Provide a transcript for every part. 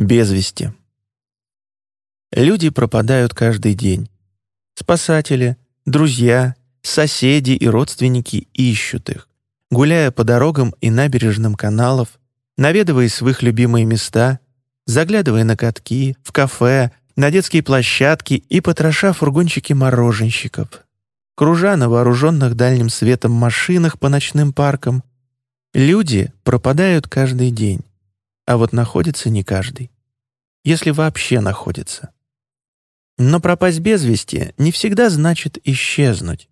Без вести. Люди пропадают каждый день. Спасатели, друзья, соседи и родственники ищут их, гуляя по дорогам и набережным каналов, наведываясь в их любимые места, заглядывая на катки, в кафе, на детские площадки и потроша фургончики мороженщиков, кружа на вооруженных дальним светом машинах по ночным паркам. Люди пропадают каждый день, а вот находится не каждый. Если вообще находится. Но пропасть без вести не всегда значит исчезнуть.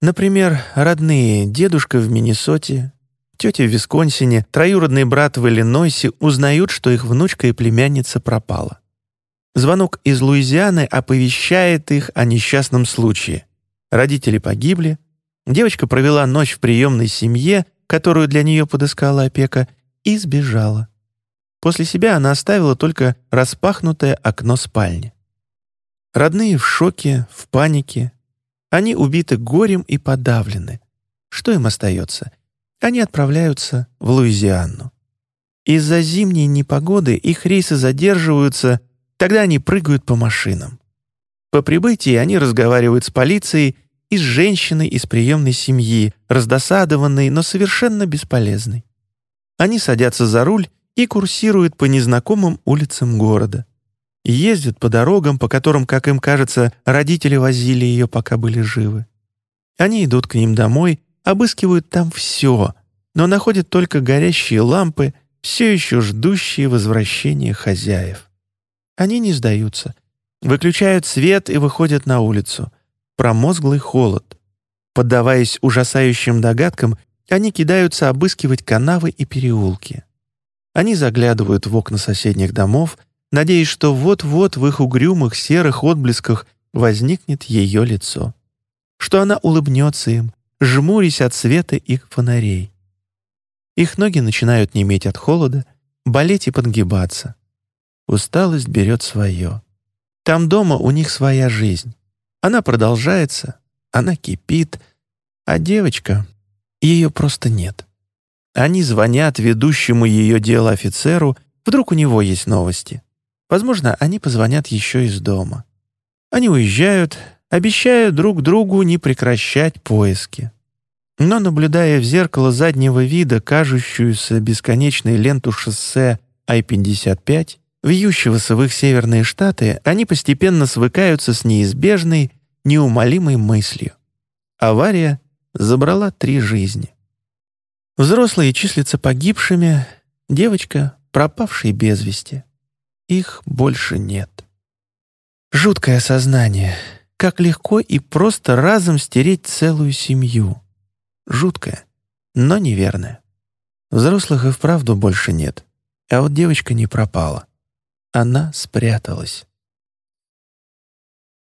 Например, родные дедушка в Миннесоте, тетя в Висконсине, троюродный брат в Иллинойсе узнают, что их внучка и племянница пропала. Звонок из Луизианы оповещает их о несчастном случае. Родители погибли, девочка провела ночь в приемной семье, которую для нее подыскала опека, и сбежала. После себя она оставила только распахнутое окно спальни. Родные в шоке, в панике. Они убиты горем и подавлены. Что им остается? Они отправляются в Луизиану. Из-за зимней непогоды их рейсы задерживаются, тогда они прыгают по машинам. По прибытии они разговаривают с полицией и с женщиной из приемной семьи, раздосадованной, но совершенно бесполезной. Они садятся за руль и курсируют по незнакомым улицам города. Ездят по дорогам, по которым, как им кажется, родители возили ее, пока были живы. Они идут к ним домой, обыскивают там все, но находят только горящие лампы, все еще ждущие возвращения хозяев. Они не сдаются. Выключают свет и выходят на улицу — промозглый холод. Поддаваясь ужасающим догадкам, они кидаются обыскивать канавы и переулки. Они заглядывают в окна соседних домов, надеясь, что вот-вот в их угрюмых серых отблесках возникнет ее лицо. Что она улыбнется им, жмурясь от света их фонарей. Их ноги начинают неметь от холода, болеть и подгибаться. Усталость берет свое. Там дома у них своя жизнь. Она продолжается, она кипит, а девочка, ее просто нет. Они звонят ведущему ее дело офицеру, вдруг у него есть новости. Возможно, они позвонят еще из дома. Они уезжают, обещая друг другу не прекращать поиски. Но, наблюдая в зеркало заднего вида кажущуюся бесконечной ленту шоссе Ай-55, вьющегося в их северные штаты, они постепенно свыкаются с неизбежной, неумолимой мыслью. Авария забрала три жизни. Взрослые числятся погибшими, девочка — пропавшей без вести. Их больше нет. Жуткое сознание. Как легко и просто разом стереть целую семью. Жуткое, но неверное. Взрослых и вправду больше нет. А вот девочка не пропала. Она спряталась.